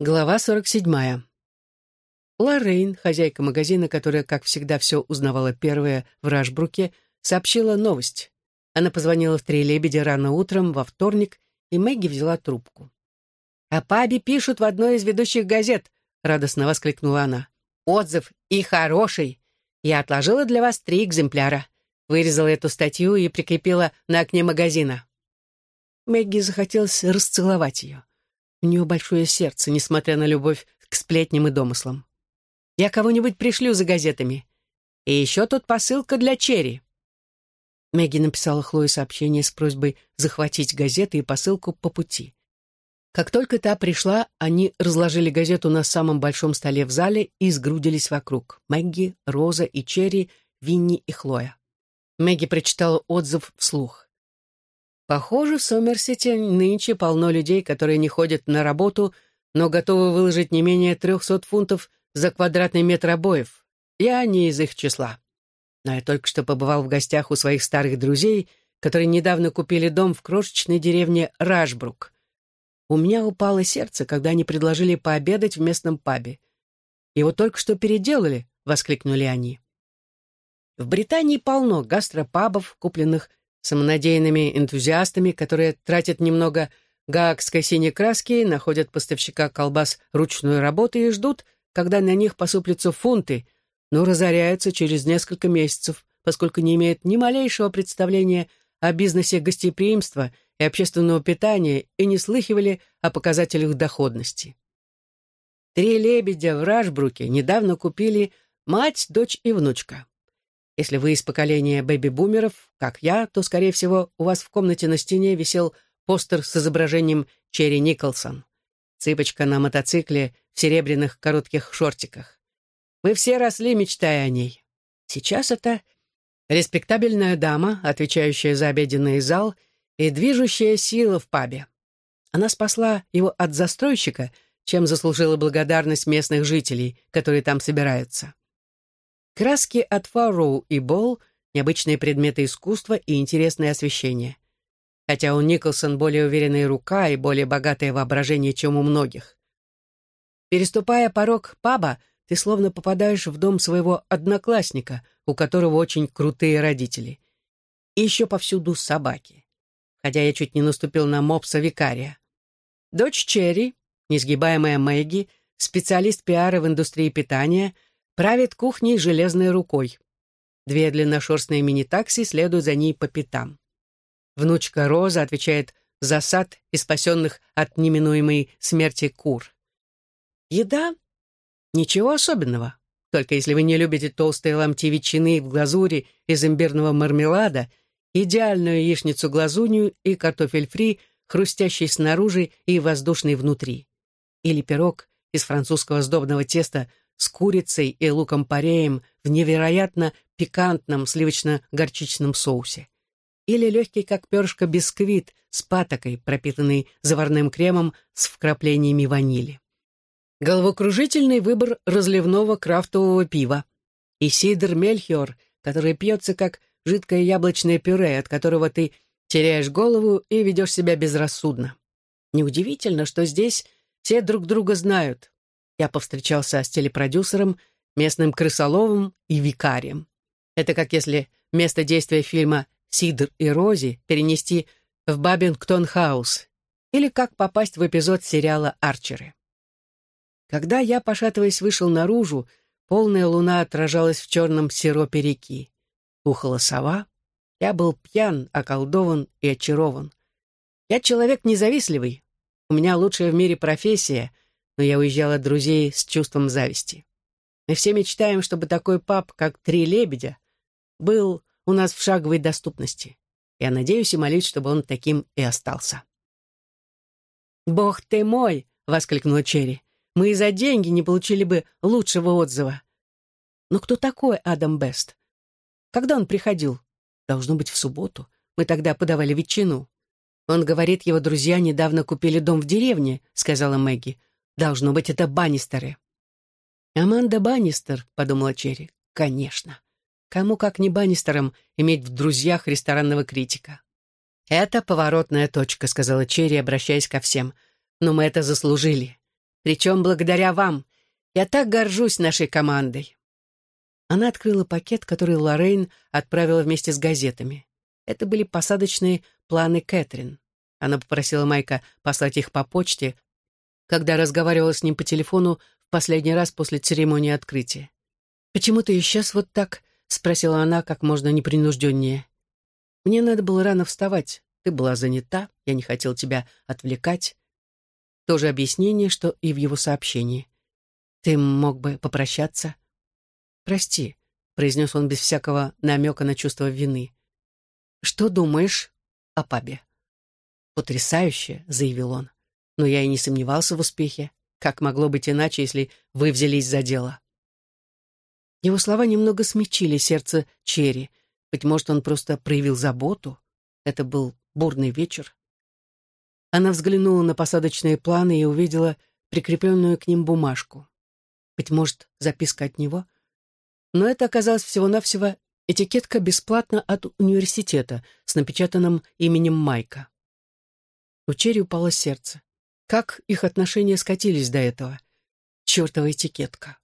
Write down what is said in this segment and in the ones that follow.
Глава 47. Лоррейн, хозяйка магазина, которая, как всегда, все узнавала первая в Рашбруке, сообщила новость. Она позвонила в «Три лебедя» рано утром, во вторник, и Мэгги взяла трубку. «О пабе пишут в одной из ведущих газет», — радостно воскликнула она. «Отзыв и хороший. Я отложила для вас три экземпляра. Вырезала эту статью и прикрепила на окне магазина». Мэгги захотелось расцеловать ее. У нее большое сердце, несмотря на любовь к сплетням и домыслам. Я кого-нибудь пришлю за газетами. И еще тут посылка для Черри. Мэгги написала Хлое сообщение с просьбой захватить газеты и посылку по пути. Как только та пришла, они разложили газету на самом большом столе в зале и сгрудились вокруг. Мэгги, Роза и Черри, Винни и Хлоя. Мэгги прочитала отзыв вслух. Похоже, в Сомерсете нынче полно людей, которые не ходят на работу, но готовы выложить не менее трехсот фунтов за квадратный метр обоев. Я не из их числа. Но я только что побывал в гостях у своих старых друзей, которые недавно купили дом в крошечной деревне Рашбрук. У меня упало сердце, когда они предложили пообедать в местном пабе. «Его только что переделали», — воскликнули они. В Британии полно гастропабов, купленных самонадеянными энтузиастами, которые тратят немного гаагской синей краски, находят поставщика колбас ручной работы и ждут, когда на них посыплются фунты, но разоряются через несколько месяцев, поскольку не имеют ни малейшего представления о бизнесе гостеприимства и общественного питания и не слыхивали о показателях доходности. Три лебедя в Рашбруке недавно купили мать, дочь и внучка. Если вы из поколения бэби-бумеров, как я, то, скорее всего, у вас в комнате на стене висел постер с изображением Черри Николсон. Цыпочка на мотоцикле в серебряных коротких шортиках. Мы все росли, мечтая о ней. Сейчас это респектабельная дама, отвечающая за обеденный зал и движущая сила в пабе. Она спасла его от застройщика, чем заслужила благодарность местных жителей, которые там собираются. Краски от Фарроу и Болл, необычные предметы искусства и интересное освещение. Хотя у Николсон более уверенная рука и более богатое воображение, чем у многих. Переступая порог паба, ты словно попадаешь в дом своего одноклассника, у которого очень крутые родители. И еще повсюду собаки. Хотя я чуть не наступил на мопса викария. Дочь Черри, несгибаемая Мэгги, специалист пиара в индустрии питания — правит кухней железной рукой. Две длинношерстные мини-такси следуют за ней по пятам. Внучка Роза отвечает за сад и спасенных от неминуемой смерти кур. Еда? Ничего особенного. Только если вы не любите толстые ломти ветчины в глазури из имбирного мармелада, идеальную яичницу-глазунью и картофель фри, хрустящий снаружи и воздушный внутри. Или пирог из французского сдобного теста с курицей и луком-пореем в невероятно пикантном сливочно-горчичном соусе. Или легкий, как перышко, бисквит с патокой, пропитанный заварным кремом с вкраплениями ванили. Головокружительный выбор разливного крафтового пива. И сидр Мельхиор, который пьется как жидкое яблочное пюре, от которого ты теряешь голову и ведешь себя безрассудно. Неудивительно, что здесь все друг друга знают, я повстречался с телепродюсером, местным крысоловом и викарием. Это как если место действия фильма «Сидр и Рози» перенести в Бабингтон-хаус или как попасть в эпизод сериала «Арчеры». Когда я, пошатываясь, вышел наружу, полная луна отражалась в черном сиропе реки. Ухала сова. Я был пьян, околдован и очарован. Я человек независливый. У меня лучшая в мире профессия — но я уезжал от друзей с чувством зависти. Мы все мечтаем, чтобы такой пап, как «Три лебедя», был у нас в шаговой доступности. Я надеюсь и молюсь, чтобы он таким и остался. «Бог ты мой!» — воскликнула Черри. «Мы и за деньги не получили бы лучшего отзыва». «Но кто такой Адам Бест? Когда он приходил? Должно быть, в субботу. Мы тогда подавали ветчину. Он говорит, его друзья недавно купили дом в деревне», — сказала Мэгги. Должно быть, это Баннистеры. «Аманда Баннистер», — подумала Черри. «Конечно. Кому, как не Баннистерам, иметь в друзьях ресторанного критика?» «Это поворотная точка», — сказала Черри, обращаясь ко всем. «Но мы это заслужили. Причем благодаря вам. Я так горжусь нашей командой». Она открыла пакет, который Лоррейн отправила вместе с газетами. Это были посадочные планы Кэтрин. Она попросила Майка послать их по почте, когда разговаривала с ним по телефону в последний раз после церемонии открытия. «Почему ты исчез вот так?» — спросила она как можно непринужденнее. «Мне надо было рано вставать. Ты была занята, я не хотел тебя отвлекать». То же объяснение, что и в его сообщении. «Ты мог бы попрощаться?» «Прости», — произнес он без всякого намека на чувство вины. «Что думаешь о пабе?» «Потрясающе», — заявил он. «Но я и не сомневался в успехе. Как могло быть иначе, если вы взялись за дело?» Его слова немного смягчили сердце Черри. Быть может, он просто проявил заботу. Это был бурный вечер. Она взглянула на посадочные планы и увидела прикрепленную к ним бумажку. Быть может, записка от него? Но это оказалось всего-навсего этикетка бесплатно от университета с напечатанным именем Майка. У Черри упало сердце. Как их отношения скатились до этого? Чертова этикетка.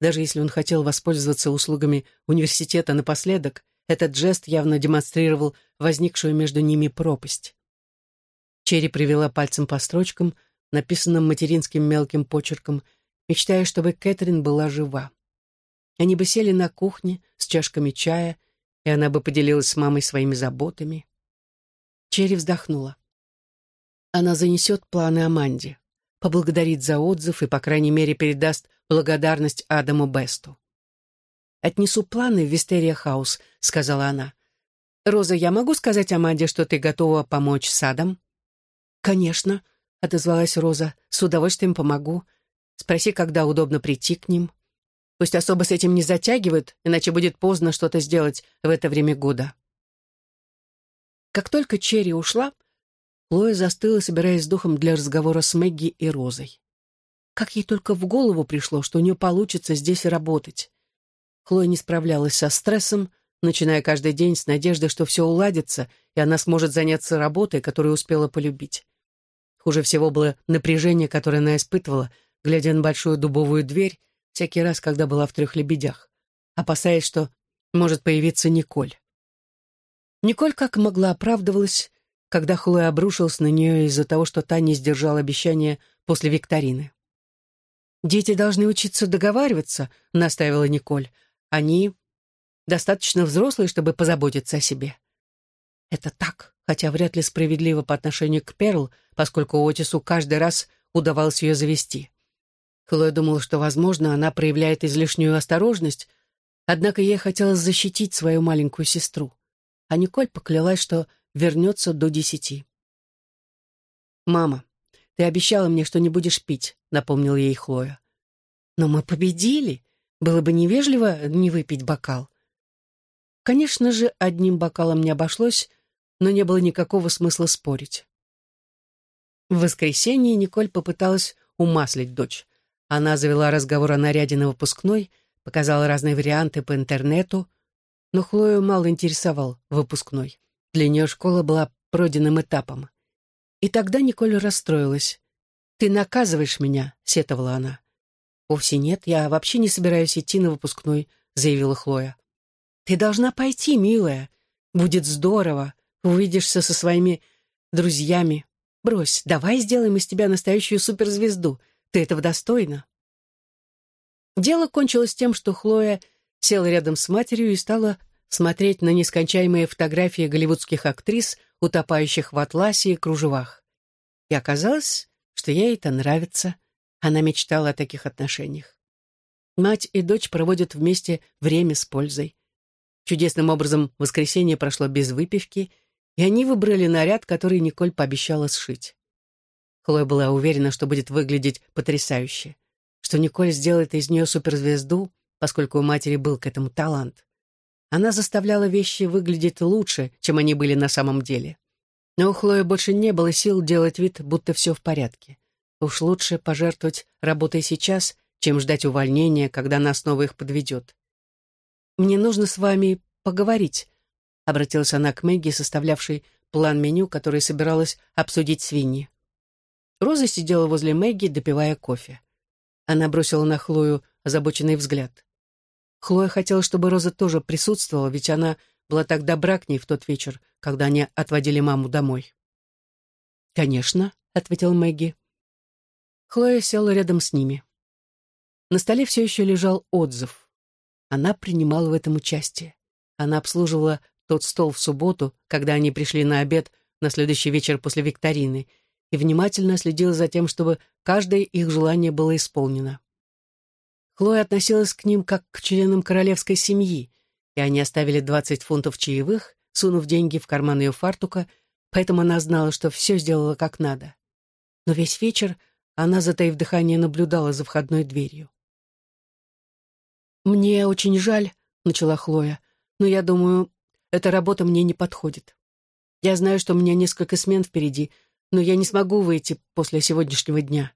Даже если он хотел воспользоваться услугами университета напоследок, этот жест явно демонстрировал возникшую между ними пропасть. Черри привела пальцем по строчкам, написанным материнским мелким почерком, мечтая, чтобы Кэтрин была жива. Они бы сели на кухне с чашками чая, и она бы поделилась с мамой своими заботами. Черри вздохнула. Она занесет планы Аманде, поблагодарит за отзыв и, по крайней мере, передаст благодарность Адаму Бесту. «Отнесу планы в Вистерия Хаус», — сказала она. «Роза, я могу сказать Аманде, что ты готова помочь с Адом?» «Конечно», — отозвалась Роза, — «с удовольствием помогу. Спроси, когда удобно прийти к ним. Пусть особо с этим не затягивают, иначе будет поздно что-то сделать в это время года». Как только Черри ушла, Лоя застыла, собираясь с духом для разговора с Мэгги и Розой. Как ей только в голову пришло, что у нее получится здесь работать. Хлоя не справлялась со стрессом, начиная каждый день с надеждой, что все уладится, и она сможет заняться работой, которую успела полюбить. Хуже всего было напряжение, которое она испытывала, глядя на большую дубовую дверь всякий раз, когда была в трех лебедях, опасаясь, что может появиться Николь. Николь как могла оправдывалась, когда Хлоя обрушился на нее из-за того, что та не сдержала обещания после викторины. «Дети должны учиться договариваться», — настаивала Николь. «Они достаточно взрослые, чтобы позаботиться о себе». Это так, хотя вряд ли справедливо по отношению к Перл, поскольку Отису каждый раз удавалось ее завести. Хлоя думала, что, возможно, она проявляет излишнюю осторожность, однако ей хотелось защитить свою маленькую сестру. А Николь поклялась, что вернется до десяти. «Мама, ты обещала мне, что не будешь пить», — напомнил ей Хлоя. «Но мы победили. Было бы невежливо не выпить бокал». Конечно же, одним бокалом не обошлось, но не было никакого смысла спорить. В воскресенье Николь попыталась умаслить дочь. Она завела разговор о наряде на выпускной, показала разные варианты по интернету, но Хлою мало интересовал выпускной. Для нее школа была пройденным этапом. И тогда Николь расстроилась. «Ты наказываешь меня», — сетовала она. «Вовсе нет, я вообще не собираюсь идти на выпускной», — заявила Хлоя. «Ты должна пойти, милая. Будет здорово. Увидишься со своими друзьями. Брось, давай сделаем из тебя настоящую суперзвезду. Ты этого достойна». Дело кончилось тем, что Хлоя села рядом с матерью и стала смотреть на нескончаемые фотографии голливудских актрис, утопающих в атласе и кружевах. И оказалось, что ей это нравится. Она мечтала о таких отношениях. Мать и дочь проводят вместе время с пользой. Чудесным образом воскресенье прошло без выпивки, и они выбрали наряд, который Николь пообещала сшить. Хлоя была уверена, что будет выглядеть потрясающе, что Николь сделает из нее суперзвезду, поскольку у матери был к этому талант. Она заставляла вещи выглядеть лучше, чем они были на самом деле. Но у Хлои больше не было сил делать вид, будто все в порядке. Уж лучше пожертвовать работой сейчас, чем ждать увольнения, когда она снова их подведет. «Мне нужно с вами поговорить», — обратилась она к Мэгги, составлявшей план меню, который собиралась обсудить свиньи. Роза сидела возле Мэгги, допивая кофе. Она бросила на Хлою озабоченный взгляд. Хлоя хотела, чтобы Роза тоже присутствовала, ведь она была так добра к ней в тот вечер, когда они отводили маму домой. «Конечно», — ответил Мэгги. Хлоя села рядом с ними. На столе все еще лежал отзыв. Она принимала в этом участие. Она обслуживала тот стол в субботу, когда они пришли на обед на следующий вечер после викторины, и внимательно следила за тем, чтобы каждое их желание было исполнено. Хлоя относилась к ним как к членам королевской семьи, и они оставили 20 фунтов чаевых, сунув деньги в карман ее фартука, поэтому она знала, что все сделала как надо. Но весь вечер она, затаив дыхание, наблюдала за входной дверью. «Мне очень жаль», — начала Хлоя, «но я думаю, эта работа мне не подходит. Я знаю, что у меня несколько смен впереди, но я не смогу выйти после сегодняшнего дня».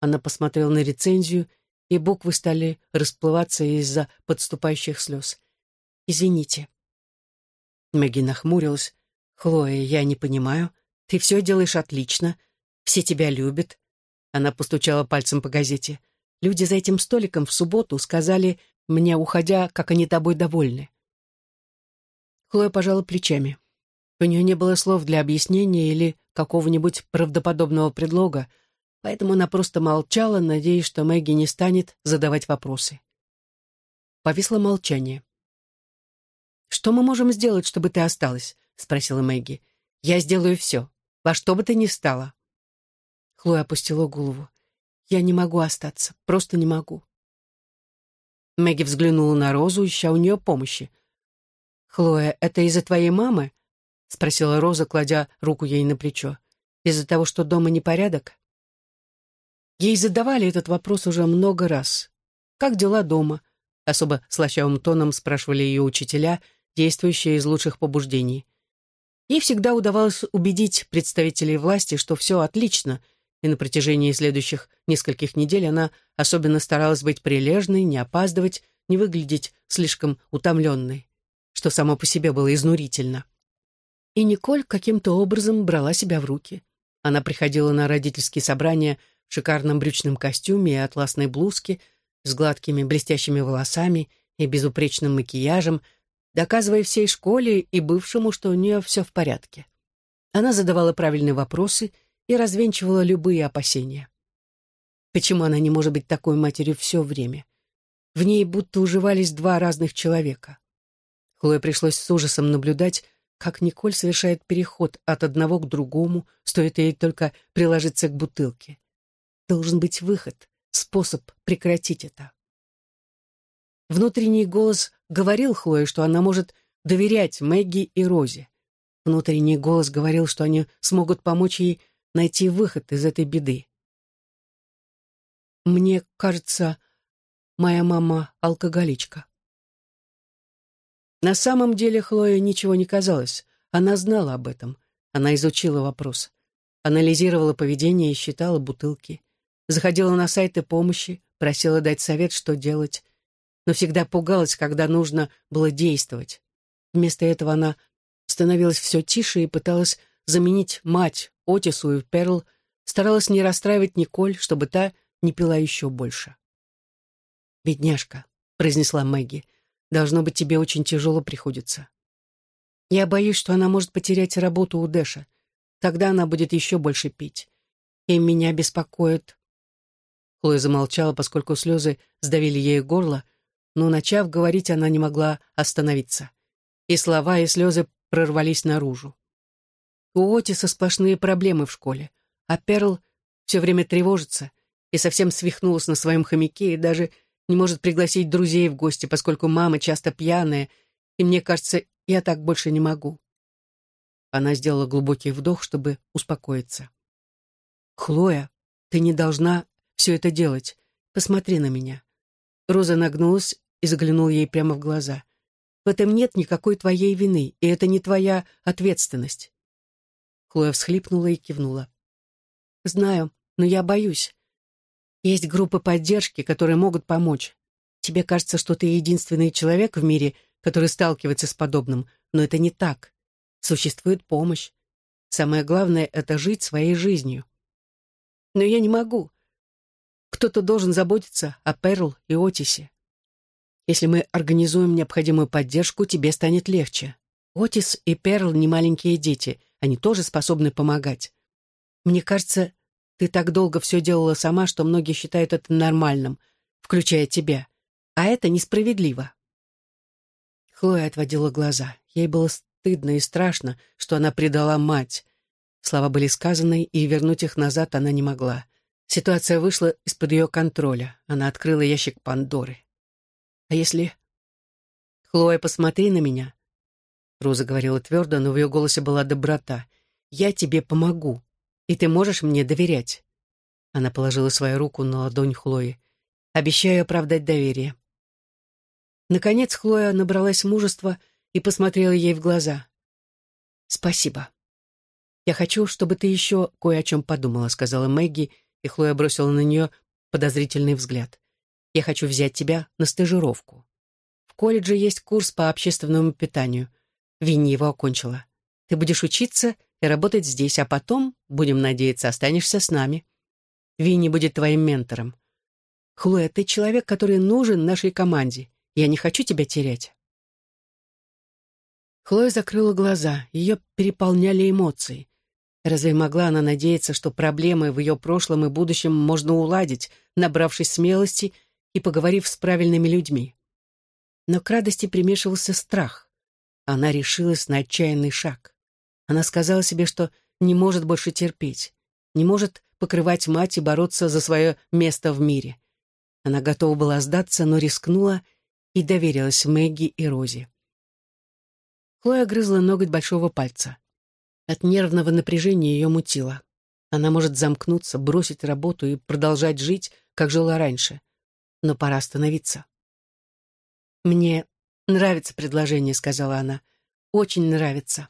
Она посмотрела на рецензию и буквы стали расплываться из-за подступающих слез. «Извините». Мэгги нахмурилась. «Хлоя, я не понимаю. Ты все делаешь отлично. Все тебя любят». Она постучала пальцем по газете. «Люди за этим столиком в субботу сказали мне, уходя, как они тобой довольны». Хлоя пожала плечами. У нее не было слов для объяснения или какого-нибудь правдоподобного предлога, поэтому она просто молчала, надеясь, что Мэгги не станет задавать вопросы. Повисло молчание. «Что мы можем сделать, чтобы ты осталась?» — спросила Мэгги. «Я сделаю все, во что бы ты ни стала». Хлоя опустила голову. «Я не могу остаться, просто не могу». Мэгги взглянула на Розу, ища у нее помощи. «Хлоя, это из-за твоей мамы?» — спросила Роза, кладя руку ей на плечо. «Из-за того, что дома непорядок?» Ей задавали этот вопрос уже много раз. «Как дела дома?» Особо слащавым тоном спрашивали ее учителя, действующие из лучших побуждений. Ей всегда удавалось убедить представителей власти, что все отлично, и на протяжении следующих нескольких недель она особенно старалась быть прилежной, не опаздывать, не выглядеть слишком утомленной, что само по себе было изнурительно. И Николь каким-то образом брала себя в руки. Она приходила на родительские собрания шикарном брючном костюме и атласной блузке, с гладкими блестящими волосами и безупречным макияжем, доказывая всей школе и бывшему, что у нее все в порядке. Она задавала правильные вопросы и развенчивала любые опасения. Почему она не может быть такой матерью все время? В ней будто уживались два разных человека. Хлое пришлось с ужасом наблюдать, как Николь совершает переход от одного к другому, стоит ей только приложиться к бутылке. Должен быть выход, способ прекратить это. Внутренний голос говорил Хлое, что она может доверять Мэгги и Розе. Внутренний голос говорил, что они смогут помочь ей найти выход из этой беды. «Мне кажется, моя мама алкоголичка», на самом деле Хлоя ничего не казалось. Она знала об этом. Она изучила вопрос. Анализировала поведение и считала бутылки. Заходила на сайты помощи, просила дать совет, что делать. Но всегда пугалась, когда нужно было действовать. Вместо этого она становилась все тише и пыталась заменить мать Отису и Перл, старалась не расстраивать Николь, чтобы та не пила еще больше. «Бедняжка», — произнесла Мэгги, Должно быть, тебе очень тяжело приходится. Я боюсь, что она может потерять работу у Дэша. Тогда она будет еще больше пить. И меня беспокоит...» Хлоя замолчала, поскольку слезы сдавили ей горло, но, начав говорить, она не могла остановиться. И слова, и слезы прорвались наружу. У Отиса сплошные проблемы в школе, а Перл все время тревожится и совсем свихнулась на своем хомяке и даже не может пригласить друзей в гости, поскольку мама часто пьяная, и мне кажется, я так больше не могу. Она сделала глубокий вдох, чтобы успокоиться. «Хлоя, ты не должна все это делать. Посмотри на меня». Роза нагнулась и заглянула ей прямо в глаза. «В этом нет никакой твоей вины, и это не твоя ответственность». Хлоя всхлипнула и кивнула. «Знаю, но я боюсь. Есть группы поддержки, которые могут помочь. Тебе кажется, что ты единственный человек в мире, который сталкивается с подобным, но это не так. Существует помощь. Самое главное — это жить своей жизнью. Но я не могу. Кто-то должен заботиться о Перл и Отисе. Если мы организуем необходимую поддержку, тебе станет легче. Отис и Перл не маленькие дети, они тоже способны помогать. Мне кажется, ты так долго все делала сама, что многие считают это нормальным, включая тебя. А это несправедливо. Хлоя отводила глаза. Ей было стыдно и страшно, что она предала мать. Слова были сказаны, и вернуть их назад она не могла. Ситуация вышла из-под ее контроля. Она открыла ящик Пандоры. «А если...» «Хлоя, посмотри на меня». Роза говорила твердо, но в ее голосе была доброта. «Я тебе помогу, и ты можешь мне доверять». Она положила свою руку на ладонь Хлои. «Обещаю оправдать доверие». Наконец Хлоя набралась мужества и посмотрела ей в глаза. «Спасибо. Я хочу, чтобы ты еще кое о чем подумала», — сказала Мэгги, и Хлоя бросила на нее подозрительный взгляд. «Я хочу взять тебя на стажировку. В колледже есть курс по общественному питанию. Винни его окончила. Ты будешь учиться и работать здесь, а потом, будем надеяться, останешься с нами. Винни будет твоим ментором. Хлоя, ты человек, который нужен нашей команде. Я не хочу тебя терять». Хлоя закрыла глаза, ее переполняли эмоции. Разве могла она надеяться, что проблемы в ее прошлом и будущем можно уладить, набравшись смелости и поговорив с правильными людьми? Но к радости примешивался страх. Она решилась на отчаянный шаг. Она сказала себе, что не может больше терпеть, не может покрывать мать и бороться за свое место в мире. Она готова была сдаться, но рискнула и доверилась Мэгги и Розе. Хлоя грызла ноготь большого пальца. От нервного напряжения ее мутило. Она может замкнуться, бросить работу и продолжать жить, как жила раньше. Но пора остановиться. «Мне нравится предложение», — сказала она. «Очень нравится».